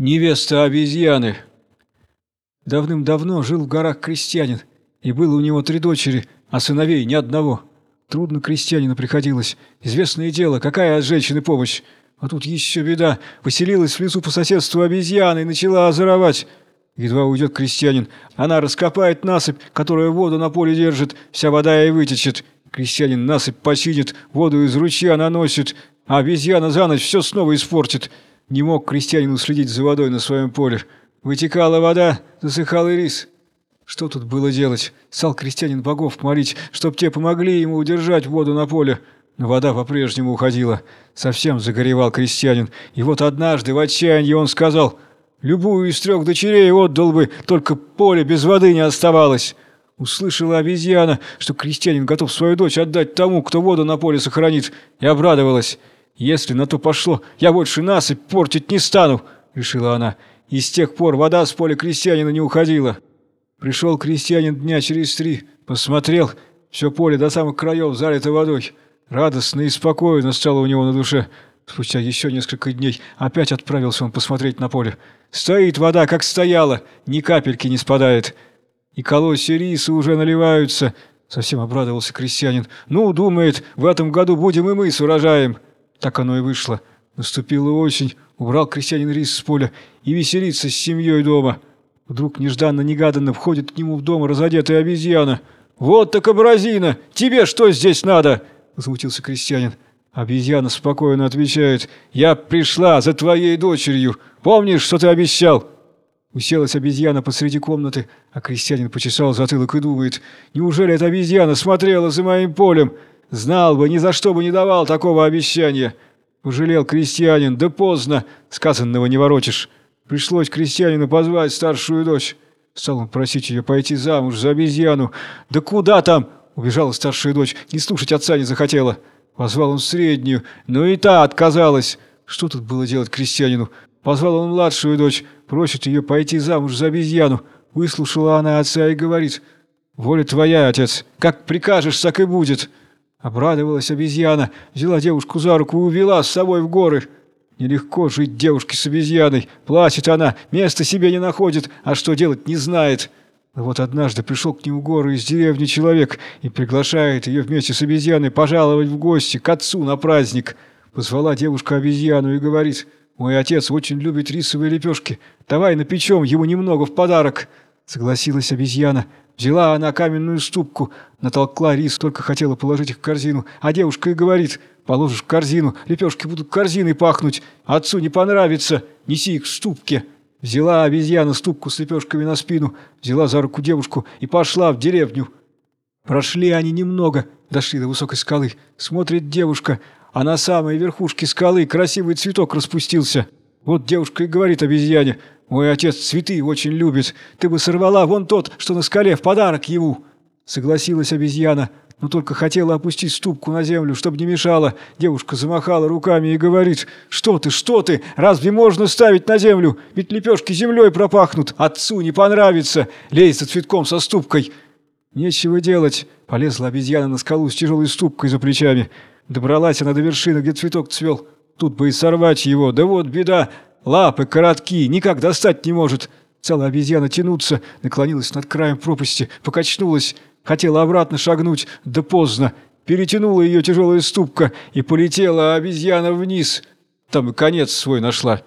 Невеста обезьяны. Давным-давно жил в горах крестьянин, и было у него три дочери, а сыновей ни одного. Трудно крестьянину приходилось. Известное дело, какая от женщины помощь. А тут еще беда. Поселилась в лесу по соседству обезьяна и начала озоровать. Едва уйдет крестьянин. Она раскопает насыпь, которая воду на поле держит, вся вода и вытечет. Крестьянин насыпь починит, воду из ручья наносит, а обезьяна за ночь все снова испортит. Не мог крестьянин уследить за водой на своем поле. Вытекала вода, засыхал и рис. Что тут было делать? Стал крестьянин богов молить, чтоб те помогли ему удержать воду на поле. Но вода по-прежнему уходила. Совсем загоревал крестьянин. И вот однажды в отчаянии он сказал, «Любую из трех дочерей отдал бы, только поле без воды не оставалось». Услышала обезьяна, что крестьянин готов свою дочь отдать тому, кто воду на поле сохранит, и обрадовалась. «Если на то пошло, я больше насыпь портить не стану», — решила она. И с тех пор вода с поля крестьянина не уходила. Пришел крестьянин дня через три, посмотрел, все поле до самых краев залито водой. Радостно и спокойно стало у него на душе. Спустя еще несколько дней опять отправился он посмотреть на поле. Стоит вода, как стояла, ни капельки не спадает. И колосья риса уже наливаются. Совсем обрадовался крестьянин. Ну, думает, в этом году будем и мы с урожаем. Так оно и вышло. Наступила осень, убрал крестьянин рис с поля и веселится с семьей дома. Вдруг нежданно-негаданно входит к нему в дом разодетая обезьяна. «Вот так образина! Тебе что здесь надо?» – возмутился крестьянин. Обезьяна спокойно отвечает. «Я пришла за твоей дочерью. Помнишь, что ты обещал?» Уселась обезьяна посреди комнаты, а крестьянин почесал затылок и думает. «Неужели эта обезьяна смотрела за моим полем? Знал бы, ни за что бы не давал такого обещания. Пожалел крестьянин, да поздно, сказанного не воротишь. Пришлось крестьянину позвать старшую дочь. Стал он просить ее пойти замуж за обезьяну. Да куда там? Убежала старшая дочь, не слушать отца не захотела. Позвал он среднюю, но и та отказалась. Что тут было делать крестьянину? Позвал он младшую дочь, просит ее пойти замуж за обезьяну. Выслушала она отца и говорит, «Воля твоя, отец, как прикажешь, так и будет». Обрадовалась обезьяна, взяла девушку за руку и увела с собой в горы. Нелегко жить девушке с обезьяной. Плачет она, места себе не находит, а что делать не знает. Но вот однажды пришел к ним в горы из деревни человек и приглашает ее вместе с обезьяной пожаловать в гости к отцу на праздник. Позвала девушка обезьяну и говорит, «Мой отец очень любит рисовые лепешки. Давай напечем ему немного в подарок». Согласилась обезьяна. Взяла она каменную ступку, натолкла рис, только хотела положить их в корзину, а девушка и говорит, положишь в корзину, лепешки будут корзиной пахнуть, отцу не понравится, неси их в ступке. Взяла обезьяна ступку с лепешками на спину, взяла за руку девушку и пошла в деревню. Прошли они немного, дошли до высокой скалы. Смотрит девушка, а на самой верхушке скалы красивый цветок распустился. Вот девушка и говорит обезьяне, «Мой отец цветы очень любит. Ты бы сорвала вон тот, что на скале, в подарок ему!» Согласилась обезьяна, но только хотела опустить ступку на землю, чтобы не мешала. Девушка замахала руками и говорит, «Что ты, что ты? Разве можно ставить на землю? Ведь лепешки землей пропахнут. Отцу не понравится. Лезь за цветком со ступкой». Нечего делать. Полезла обезьяна на скалу с тяжелой ступкой за плечами. Добралась она до вершины, где цветок цвел. Тут бы и сорвать его. Да вот беда. Лапы короткие, никак достать не может. Целая обезьяна тянуться, наклонилась над краем пропасти, покачнулась, хотела обратно шагнуть, да поздно. Перетянула ее тяжелая ступка, и полетела обезьяна вниз. Там и конец свой нашла.